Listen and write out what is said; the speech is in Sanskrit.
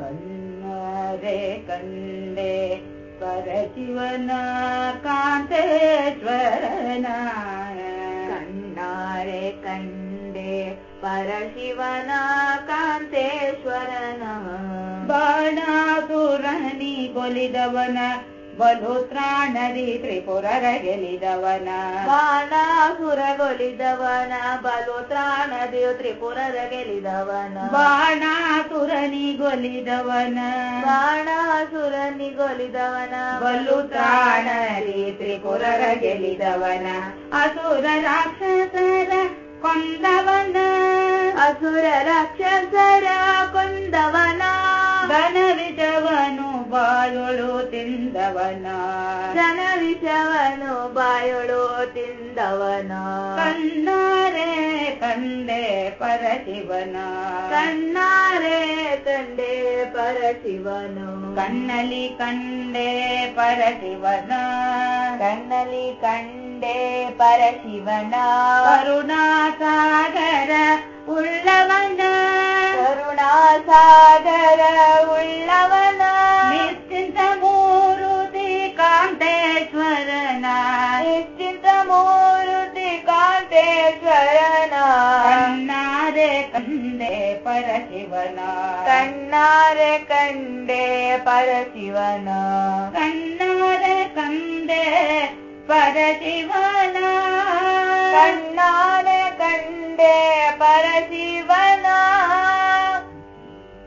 कन्नरे कण्डे परशिवन कान्तेश्वरना कन्नारे कण्डे परशिवन कान्तेश्वरन बाणासुरनि कोलिदवन ಬಲುತ್ರಾಣದಿ ತ್ರಿಪುರರ ಗೆಲಿದವನ ಸುರಗೊಲಿದವನ ಬಲೋತ್ರಾಣ ದೇವ್ ತ್ರಿಪುರದ ಗೆಲಿದವನ ಬಾಣಾಸುರನಿಗೊಲಿದವನ. ಬಾಣಾಸುರನಿಗೊಲಿದವನ ಬಲು ತ್ರಾಣದಿ ತ್ರಿಪುರದ ಗೆಲಿದವನ ಅಸುರ ರಾಕ್ಷಸರ ಕೊಂದವನ. ಅಸುರ ರಾಕ್ಷಸರ ಬಾಯೊಳು ತಿಂದವನ ಜನ ವಿಷವನು ಬಾಯೊಳು ತಿಂದವನ ಕಣ್ಣಾರೆ ಕಂಡೆ ಪರಶಿವನ ಕಣ್ಣಾರೆ ಕಂಡೆ ಪರಶಿವನು ಕಣ್ಣಲಿ ಕಂಡೆ ಪರಶಿವನ ಕಣ್ಣಲಿ ಕಂಡೆ ಪರಶಿವನ ಕರುಣಾಸಾಗರ ಉಳ್ಳವನ ಕರುಣಾಸಾಗರ ಉಳ್ಳವನ ಪರಶಿವನ ಕಣ್ಣಾರೆ ಕಂಡೆ ಪರಶಿವನ ಕಣ್ಣಾರೆ ಕಂಡೆ ಪರಶಿವನ ಕಣ್ಣಾರೆ ಕಂಡೆ ಪರಶಿವ